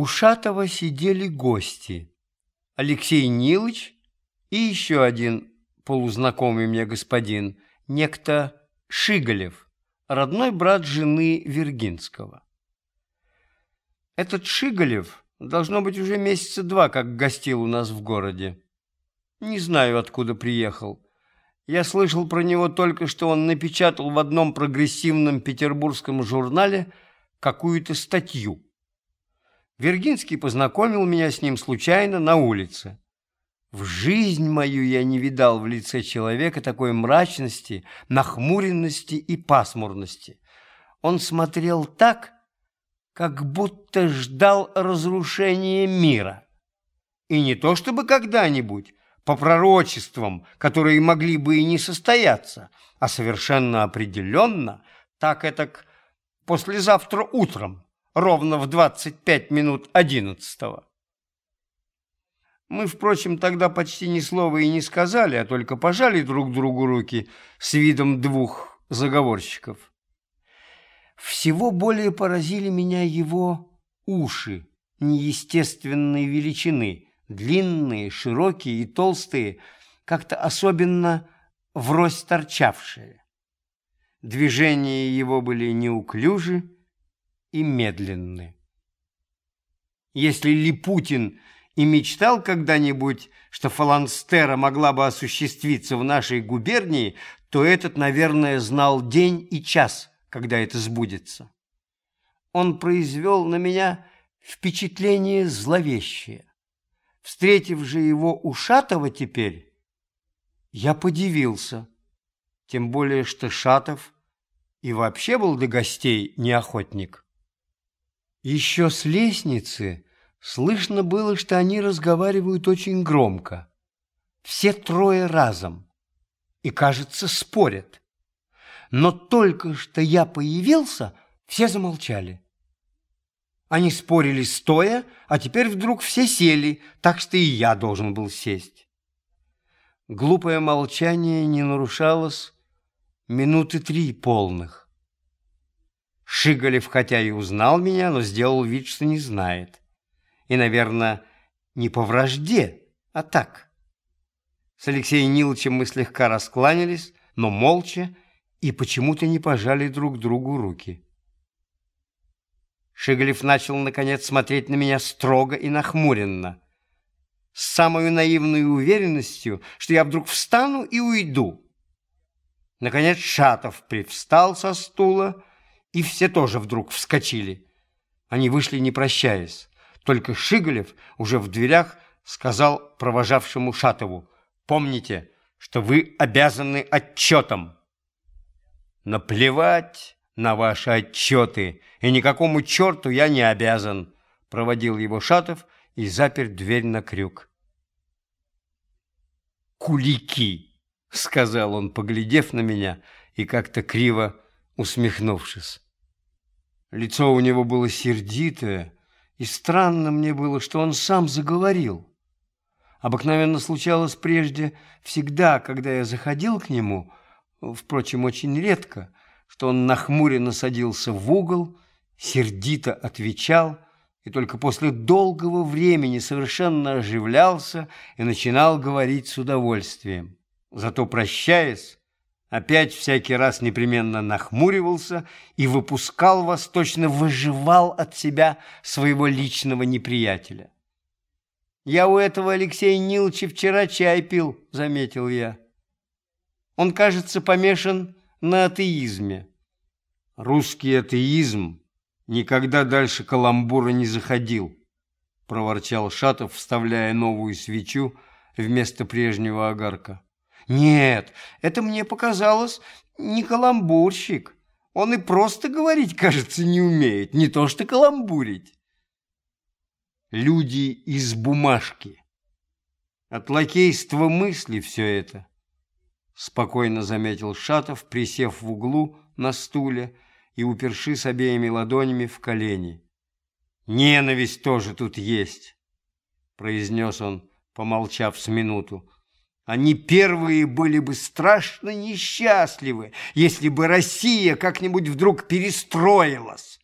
У Шатова сидели гости. Алексей Нилыч и еще один полузнакомый мне господин, некто Шиголев, родной брат жены Вергинского. Этот Шиголев, должно быть, уже месяца два, как гостил у нас в городе. Не знаю, откуда приехал. Я слышал про него только, что он напечатал в одном прогрессивном петербургском журнале какую-то статью. Вергинский познакомил меня с ним случайно на улице. В жизнь мою я не видал в лице человека такой мрачности, нахмуренности и пасмурности. Он смотрел так, как будто ждал разрушения мира. И не то чтобы когда-нибудь, по пророчествам, которые могли бы и не состояться, а совершенно определенно, так это послезавтра утром, ровно в 25 минут одиннадцатого. Мы, впрочем, тогда почти ни слова и не сказали, а только пожали друг другу руки с видом двух заговорщиков. Всего более поразили меня его уши неестественной величины – длинные, широкие и толстые, как-то особенно врозь торчавшие. Движения его были неуклюжи и медленны. Если Липутин и мечтал когда-нибудь, что фаланстера могла бы осуществиться в нашей губернии, то этот, наверное, знал день и час, когда это сбудется. Он произвел на меня впечатление зловещее. Встретив же его у Шатова теперь, я подивился, тем более что Шатов и вообще был до гостей неохотник. Еще с лестницы слышно было, что они разговаривают очень громко, все трое разом, и, кажется, спорят. Но только что я появился, все замолчали. Они спорили стоя, а теперь вдруг все сели, так что и я должен был сесть. Глупое молчание не нарушалось минуты три полных. Шиголев хотя и узнал меня, но сделал вид, что не знает. И, наверное, не по вражде, а так. С Алексеем Ниловичем мы слегка раскланялись, но молча, и почему-то не пожали друг другу руки. Шиголев начал, наконец, смотреть на меня строго и нахмуренно, с самой наивной уверенностью, что я вдруг встану и уйду. Наконец Шатов привстал со стула, и все тоже вдруг вскочили. Они вышли, не прощаясь. Только Шиголев уже в дверях сказал провожавшему Шатову, «Помните, что вы обязаны отчетом». «Наплевать!» на ваши отчеты, и никакому черту я не обязан», – проводил его Шатов и запер дверь на крюк. «Кулики!» – сказал он, поглядев на меня и как-то криво усмехнувшись. Лицо у него было сердитое, и странно мне было, что он сам заговорил. Обыкновенно случалось прежде всегда, когда я заходил к нему, впрочем, очень редко – что он нахмуренно садился в угол, сердито отвечал и только после долгого времени совершенно оживлялся и начинал говорить с удовольствием. Зато, прощаясь, опять всякий раз непременно нахмуривался и выпускал вас, точно выживал от себя своего личного неприятеля. «Я у этого Алексея Ниловича вчера чай пил», — заметил я. «Он, кажется, помешан на атеизме. Русский атеизм никогда дальше каламбура не заходил, проворчал Шатов, вставляя новую свечу вместо прежнего огарка. Нет, это мне показалось не каламбурщик. Он и просто говорить, кажется, не умеет, не то что каламбурить. Люди из бумажки. От лакейства мысли все это спокойно заметил Шатов, присев в углу на стуле и упершись обеими ладонями в колени. «Ненависть тоже тут есть», — произнес он, помолчав с минуту. «Они первые были бы страшно несчастливы, если бы Россия как-нибудь вдруг перестроилась.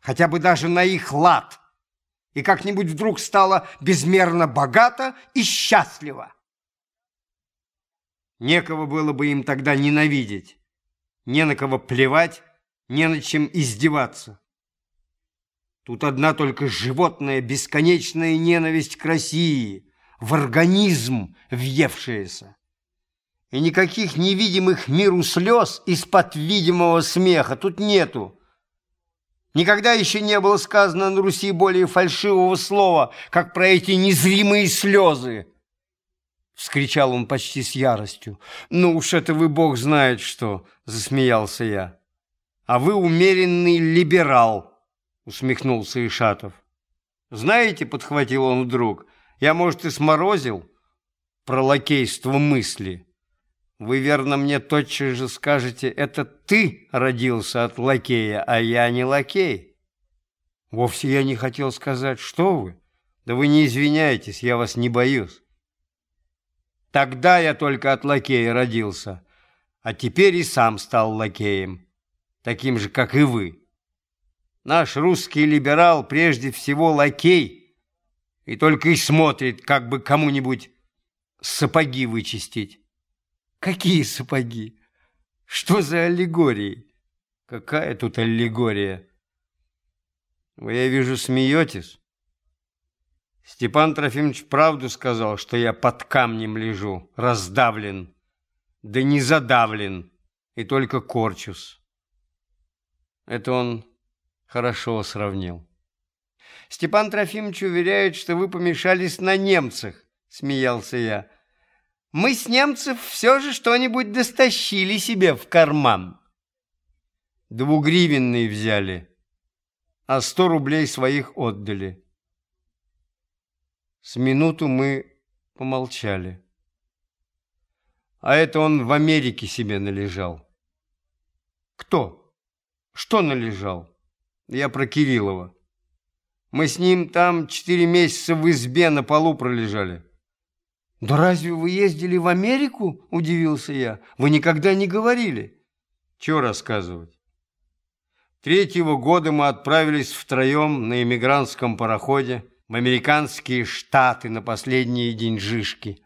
хотя бы даже на их лад, и как-нибудь вдруг стала безмерно богата и счастлива. Некого было бы им тогда ненавидеть, не на кого плевать, не на чем издеваться. Тут одна только животная бесконечная ненависть к России, в организм въевшаяся. И никаких невидимых миру слез из-под видимого смеха тут нету. Никогда еще не было сказано на Руси более фальшивого слова, как про эти незримые слезы. Вскричал он почти с яростью. «Ну уж это вы, бог знает что!» — засмеялся я. «А вы умеренный либерал!» — усмехнулся Ишатов. «Знаете, — подхватил он вдруг, — я, может, и сморозил про лакейство мысли. Вы, верно, мне тотчас же скажете, это ты родился от лакея, а я не лакей». «Вовсе я не хотел сказать, что вы. Да вы не извиняйтесь, я вас не боюсь». Тогда я только от лакея родился, а теперь и сам стал лакеем, таким же, как и вы. Наш русский либерал прежде всего лакей и только и смотрит, как бы кому-нибудь сапоги вычистить. Какие сапоги? Что за аллегории? Какая тут аллегория? Вы, я вижу, смеетесь. Степан Трофимович правду сказал, что я под камнем лежу, раздавлен, да не задавлен, и только корчусь. Это он хорошо сравнил. Степан Трофимович уверяет, что вы помешались на немцах, смеялся я. Мы с немцев все же что-нибудь достащили себе в карман. Двугривенные взяли, а сто рублей своих отдали. С минуту мы помолчали. А это он в Америке себе належал. Кто? Что належал? Я про Кириллова. Мы с ним там четыре месяца в избе на полу пролежали. «Да разве вы ездили в Америку?» – удивился я. «Вы никогда не говорили». «Чего рассказывать?» Третьего года мы отправились втроем на эмигрантском пароходе в американские штаты на последние деньжишки,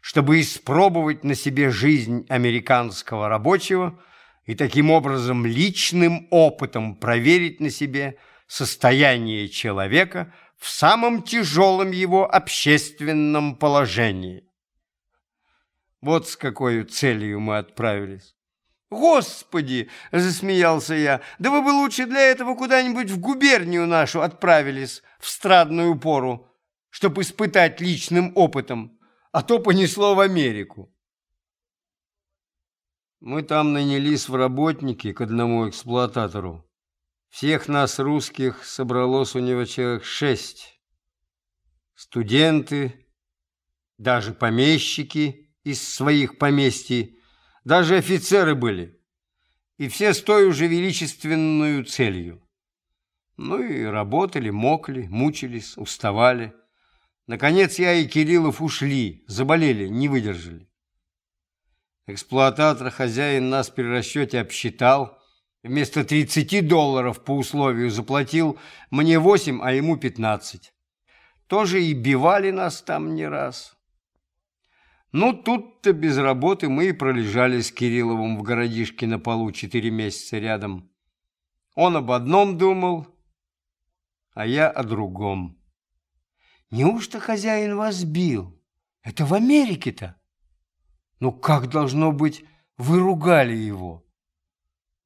чтобы испробовать на себе жизнь американского рабочего и таким образом личным опытом проверить на себе состояние человека в самом тяжелом его общественном положении. Вот с какой целью мы отправились. «Господи!» – засмеялся я. «Да вы бы лучше для этого куда-нибудь в губернию нашу отправились в страдную пору, чтобы испытать личным опытом, а то понесло в Америку». Мы там нанялись в работники к одному эксплуататору. Всех нас, русских, собралось у него человек шесть. Студенты, даже помещики из своих поместий, даже офицеры были, и все с той уже величественную целью. Ну и работали, мокли, мучились, уставали. Наконец я и Кириллов ушли, заболели, не выдержали. Эксплуататор, хозяин нас при расчете обсчитал, вместо 30 долларов по условию заплатил мне 8, а ему 15. Тоже и бивали нас там не раз. Ну, тут-то без работы мы и пролежали с Кирилловым в городишке на полу четыре месяца рядом. Он об одном думал, а я о другом. Неужто хозяин вас бил? Это в Америке-то? Ну, как должно быть, вы ругали его?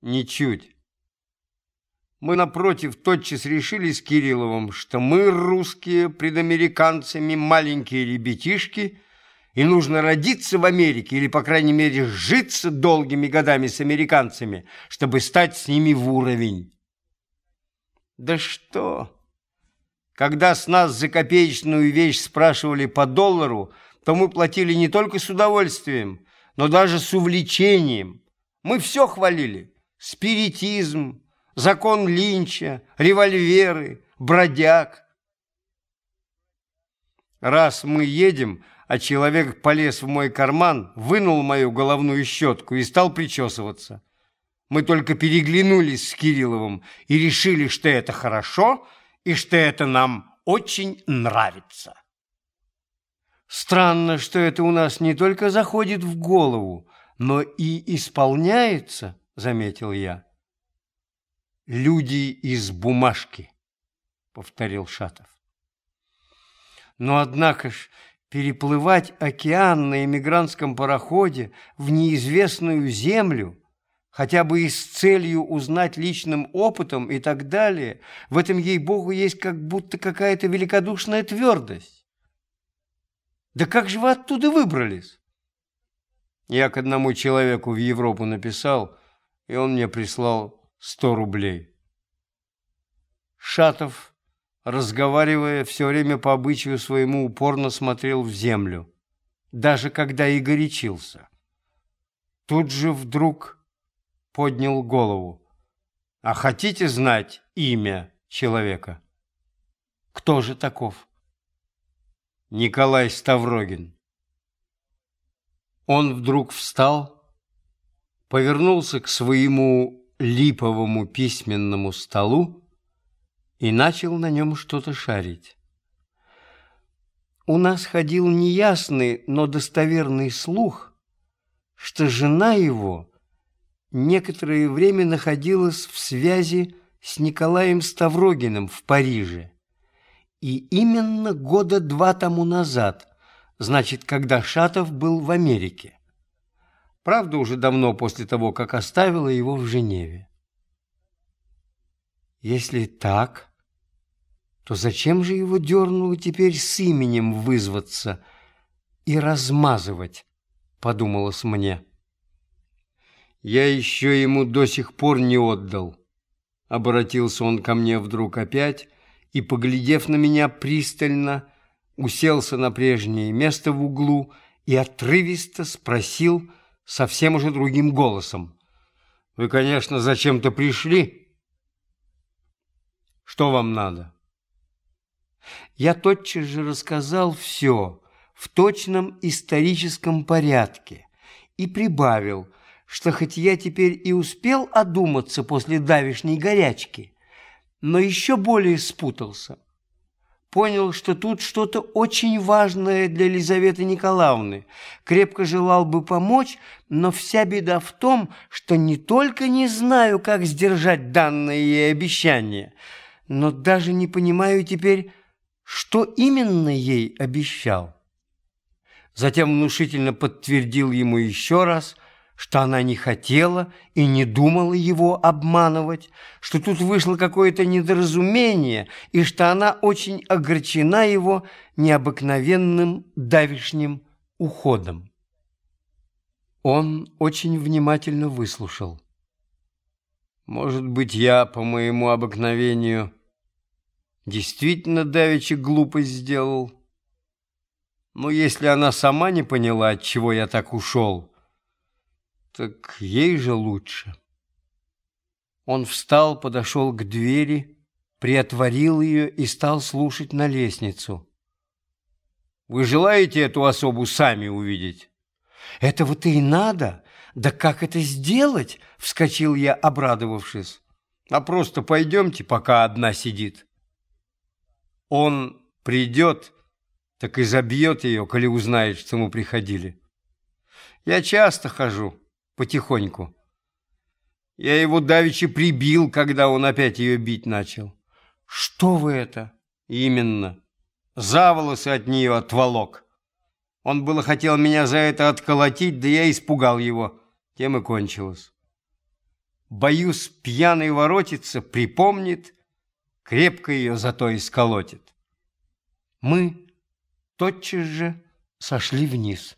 Ничуть. Мы, напротив, тотчас решили с Кирилловым, что мы, русские, пред американцами, маленькие ребятишки – и нужно родиться в Америке или, по крайней мере, житься долгими годами с американцами, чтобы стать с ними в уровень. Да что? Когда с нас за копеечную вещь спрашивали по доллару, то мы платили не только с удовольствием, но даже с увлечением. Мы все хвалили. Спиритизм, закон Линча, револьверы, бродяг. Раз мы едем, а человек полез в мой карман, вынул мою головную щетку и стал причесываться. Мы только переглянулись с Кирилловым и решили, что это хорошо и что это нам очень нравится. Странно, что это у нас не только заходит в голову, но и исполняется, заметил я. Люди из бумажки, повторил Шатов. Но однако ж переплывать океан на эмигрантском пароходе в неизвестную землю, хотя бы и с целью узнать личным опытом и так далее, в этом, ей-богу, есть как будто какая-то великодушная твердость. Да как же вы оттуда выбрались? Я к одному человеку в Европу написал, и он мне прислал сто рублей. Шатов разговаривая, все время по обычаю своему упорно смотрел в землю, даже когда и горячился. Тут же вдруг поднял голову. «А хотите знать имя человека?» «Кто же таков?» «Николай Ставрогин». Он вдруг встал, повернулся к своему липовому письменному столу и начал на нем что-то шарить. У нас ходил неясный, но достоверный слух, что жена его некоторое время находилась в связи с Николаем Ставрогиным в Париже. И именно года два тому назад, значит, когда Шатов был в Америке. Правда, уже давно после того, как оставила его в Женеве. Если так, то зачем же его дернуло теперь с именем вызваться и размазывать, подумалось мне. Я еще ему до сих пор не отдал. Обратился он ко мне вдруг опять и, поглядев на меня пристально, уселся на прежнее место в углу и отрывисто спросил совсем уже другим голосом. «Вы, конечно, зачем-то пришли?» Что вам надо? Я тотчас же рассказал все в точном историческом порядке и прибавил, что хоть я теперь и успел одуматься после давишней горячки, но еще более спутался. Понял, что тут что-то очень важное для Елизаветы Николаевны. Крепко желал бы помочь, но вся беда в том, что не только не знаю, как сдержать данное ей обещание – но даже не понимаю теперь, что именно ей обещал. Затем внушительно подтвердил ему еще раз, что она не хотела и не думала его обманывать, что тут вышло какое-то недоразумение и что она очень огорчена его необыкновенным давишним уходом. Он очень внимательно выслушал. «Может быть, я, по моему обыкновению, действительно давеча глупость сделал. Но если она сама не поняла, от чего я так ушел, так ей же лучше. Он встал, подошел к двери, приотворил ее и стал слушать на лестницу. «Вы желаете эту особу сами увидеть?» «Этого-то и надо. Да как это сделать?» — вскочил я, обрадовавшись. «А просто пойдемте, пока одна сидит». Он придет, так и забьет ее, коли узнает, что мы приходили. Я часто хожу, потихоньку. Я его давеча прибил, когда он опять ее бить начал. Что вы это? Именно. За волосы от нее отволок. Он было хотел меня за это отколотить, да я испугал его. Тем и кончилось. Боюсь, пьяный воротится, припомнит, крепко ее зато и сколотит. Мы тотчас же сошли вниз.